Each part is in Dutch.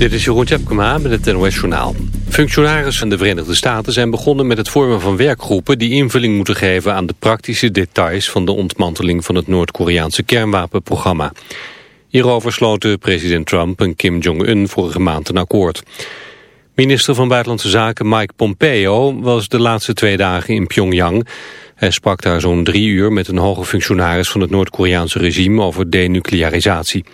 Dit is Jeroen Tjepkema met het NOS Journaal. Functionarissen van de Verenigde Staten zijn begonnen met het vormen van werkgroepen... die invulling moeten geven aan de praktische details... van de ontmanteling van het Noord-Koreaanse kernwapenprogramma. Hierover sloten president Trump en Kim Jong-un vorige maand een akkoord. Minister van Buitenlandse Zaken Mike Pompeo was de laatste twee dagen in Pyongyang. Hij sprak daar zo'n drie uur met een hoge functionaris van het Noord-Koreaanse regime over denuclearisatie.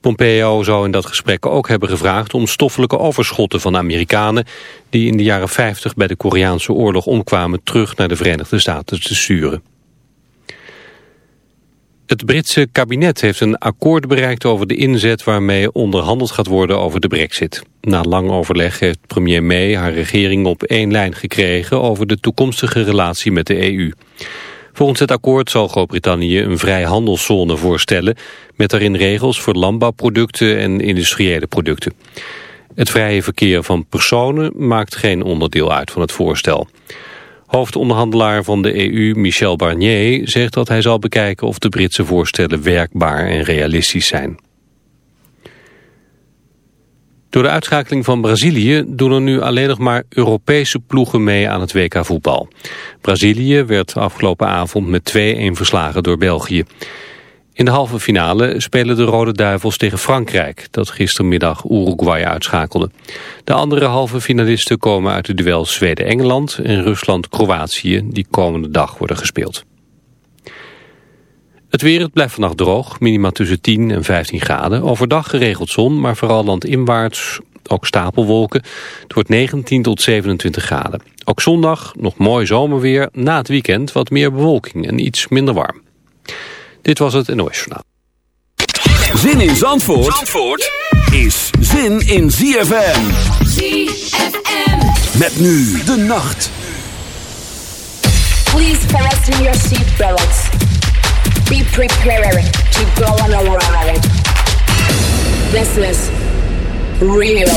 Pompeo zou in dat gesprek ook hebben gevraagd om stoffelijke overschotten van Amerikanen die in de jaren 50 bij de Koreaanse oorlog omkwamen terug naar de Verenigde Staten te sturen. Het Britse kabinet heeft een akkoord bereikt over de inzet waarmee onderhandeld gaat worden over de brexit. Na lang overleg heeft premier May haar regering op één lijn gekregen over de toekomstige relatie met de EU. Volgens het akkoord zal Groot-Brittannië een vrijhandelszone voorstellen... met daarin regels voor landbouwproducten en industriële producten. Het vrije verkeer van personen maakt geen onderdeel uit van het voorstel. Hoofdonderhandelaar van de EU, Michel Barnier, zegt dat hij zal bekijken of de Britse voorstellen werkbaar en realistisch zijn. Door de uitschakeling van Brazilië doen er nu alleen nog maar Europese ploegen mee aan het WK voetbal. Brazilië werd afgelopen avond met 2-1 verslagen door België. In de halve finale spelen de Rode Duivels tegen Frankrijk, dat gistermiddag Uruguay uitschakelde. De andere halve finalisten komen uit de duel Zweden-Engeland en Rusland-Kroatië, die komende dag worden gespeeld. Het weer, het blijft vannacht droog, minima tussen 10 en 15 graden. Overdag geregeld zon, maar vooral landinwaarts ook stapelwolken. Het wordt 19 tot 27 graden. Ook zondag nog mooi zomerweer, na het weekend wat meer bewolking en iets minder warm. Dit was het NOS Journaal. Zin in Zandvoort, Zandvoort is zin in ZFM. ZFM. Met nu de nacht. Please fasten your seatbelts. Be prepared to go on a ride. This is real.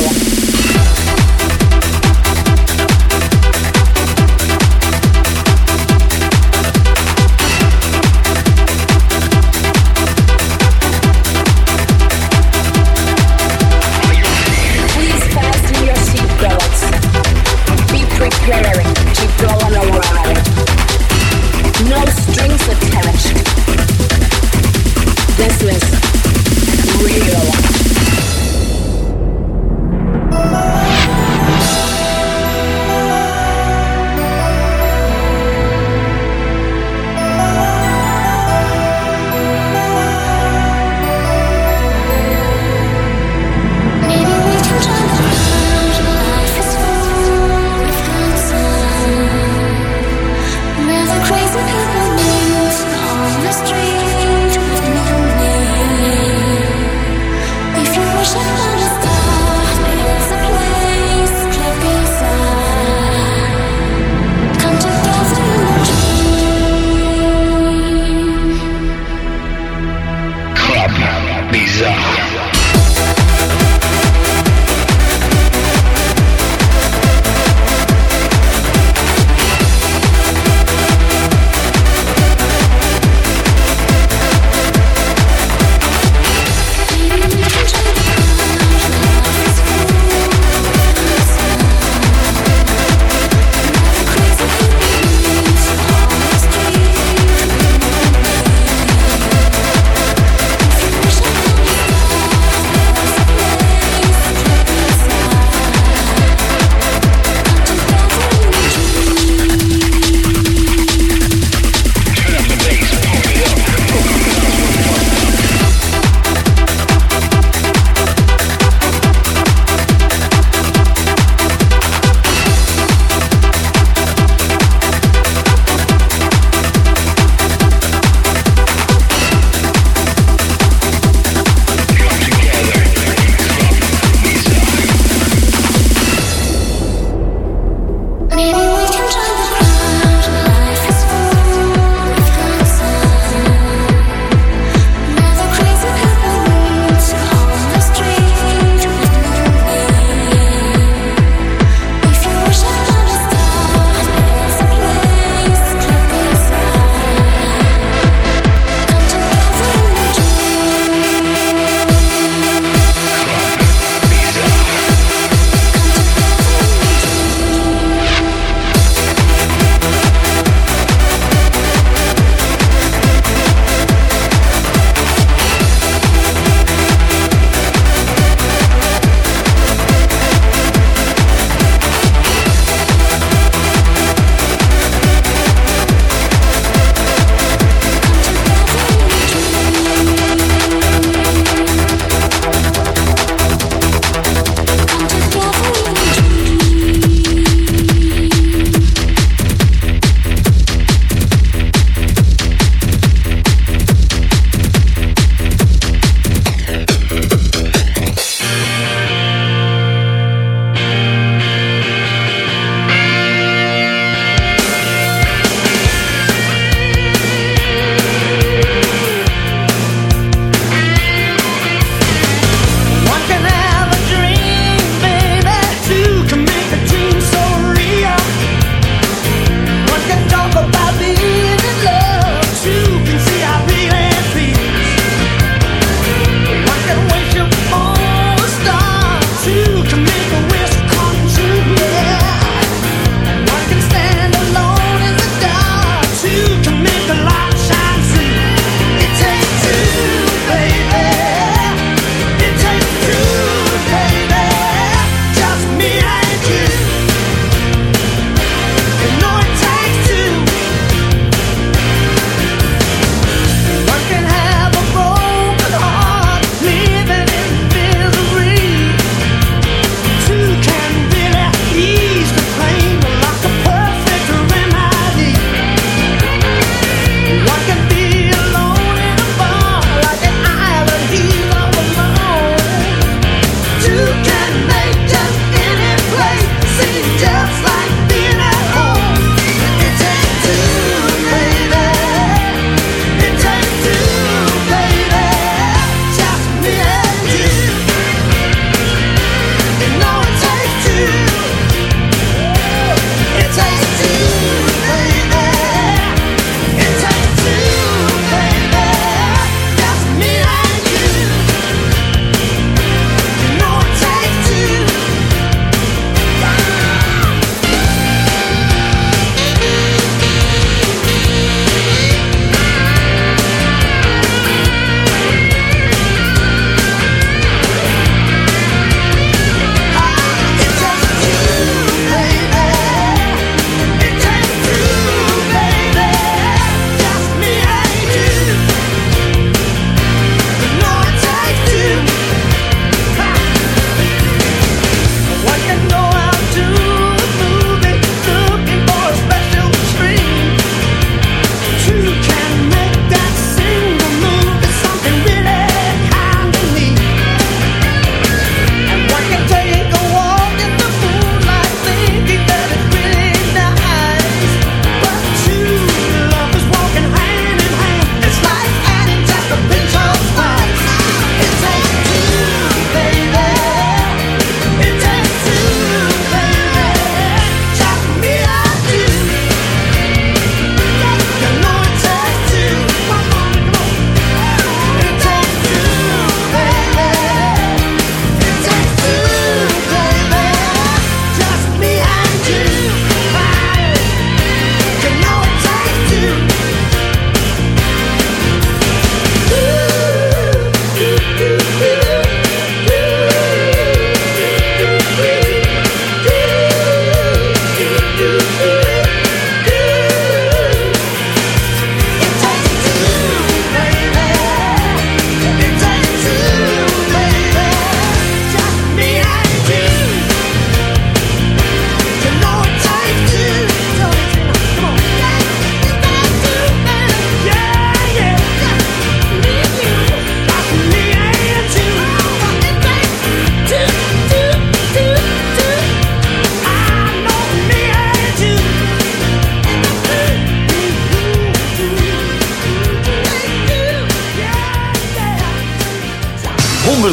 Please fasten your seatbelts. Be prepared to go on a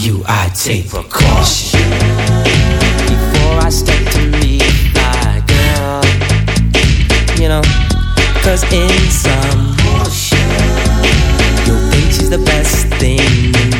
you, I take precaution. Before I step to meet my girl, you know, cause in some, your bitch is the best thing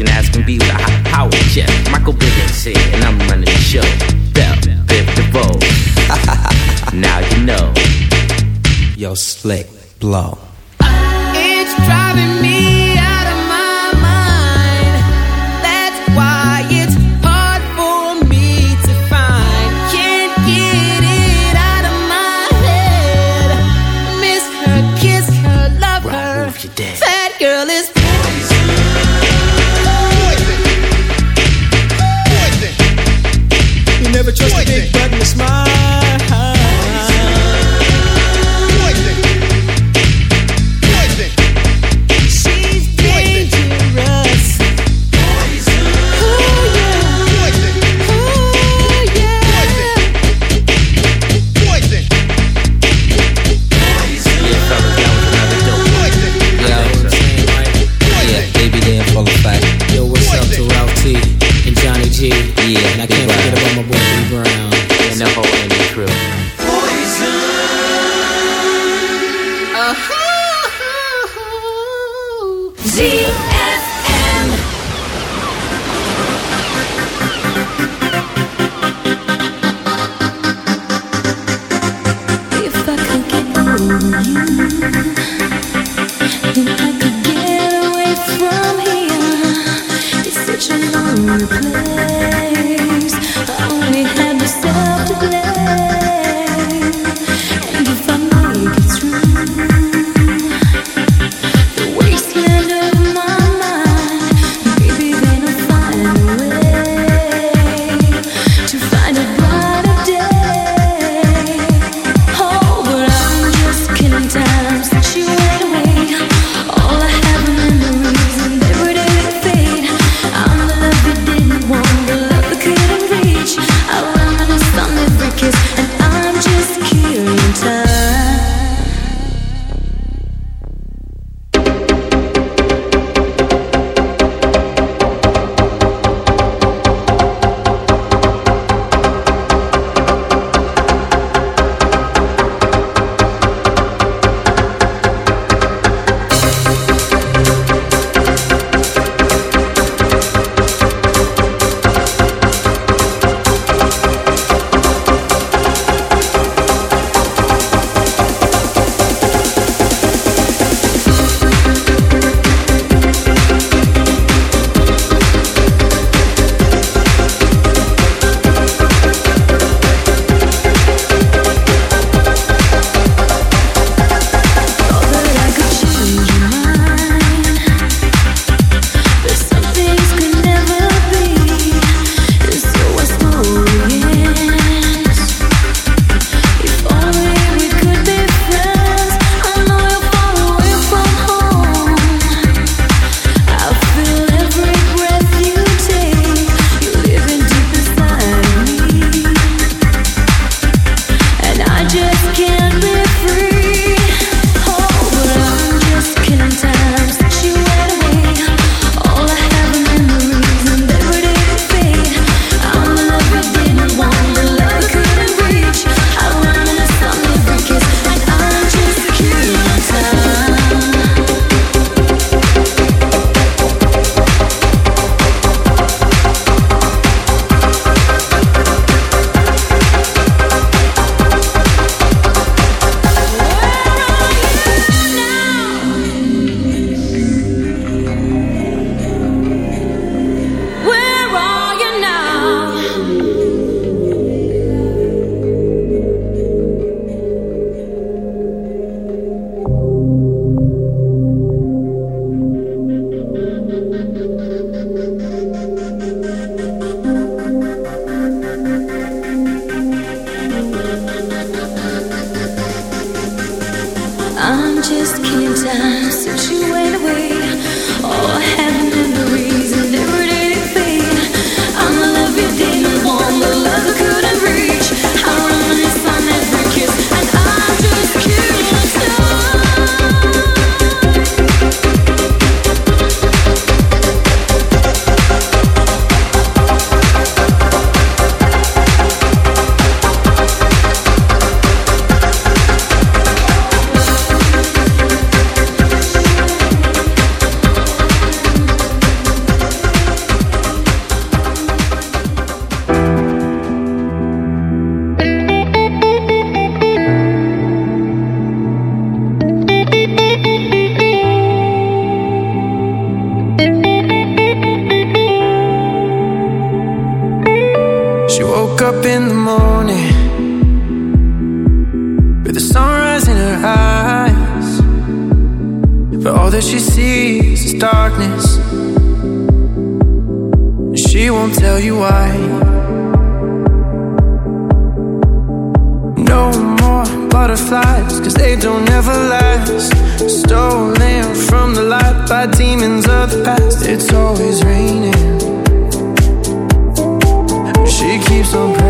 And ask can be with a hot power chest. Michael Bivens here, and I'm running the show. Bell, Biff DeVoe. now you know. Yo, slick, blow. so proud.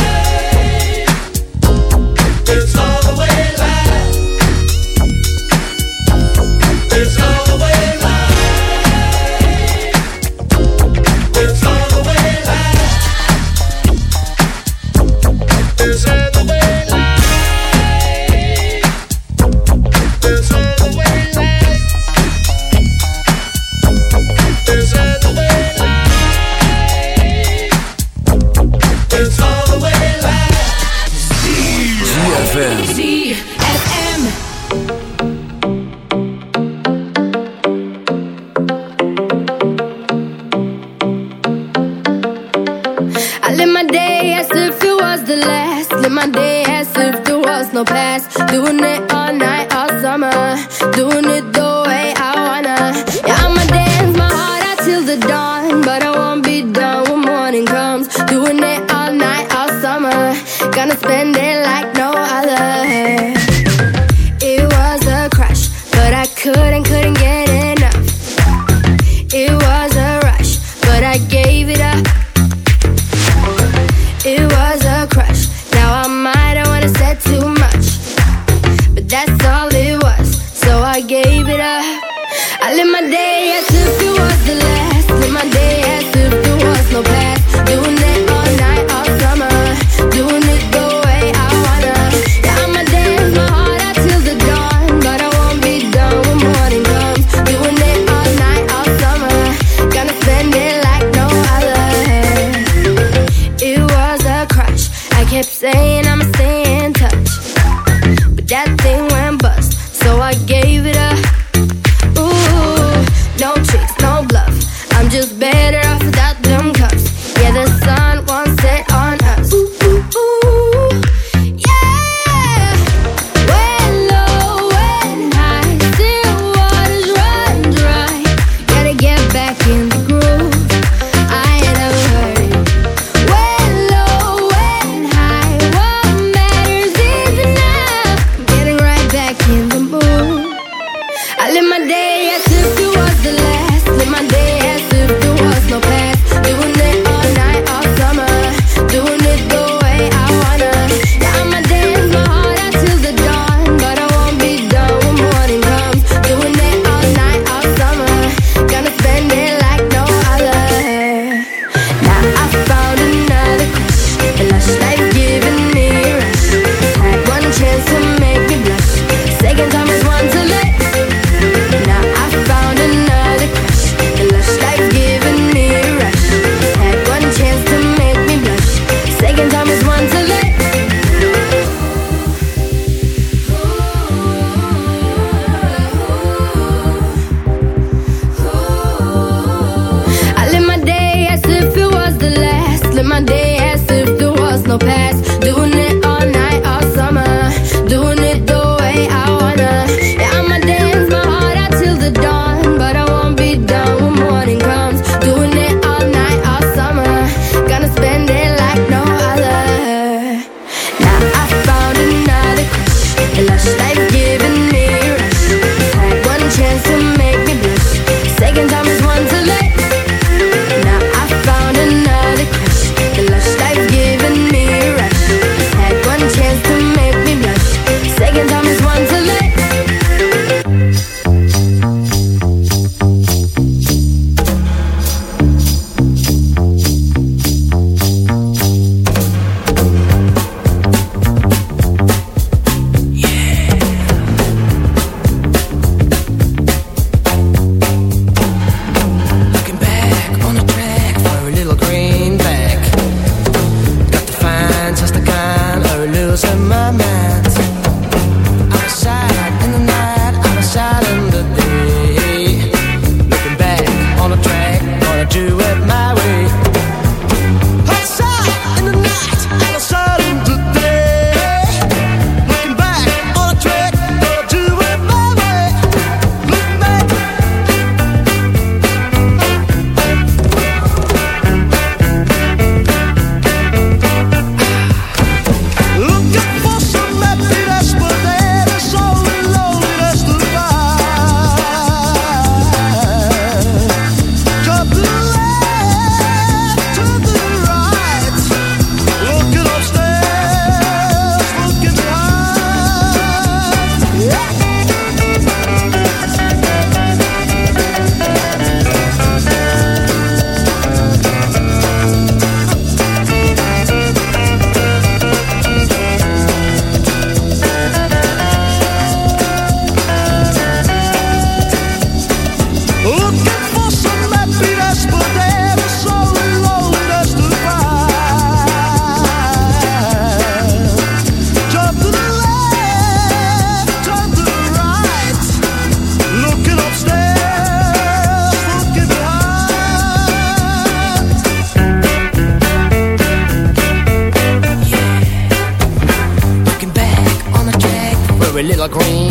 little green.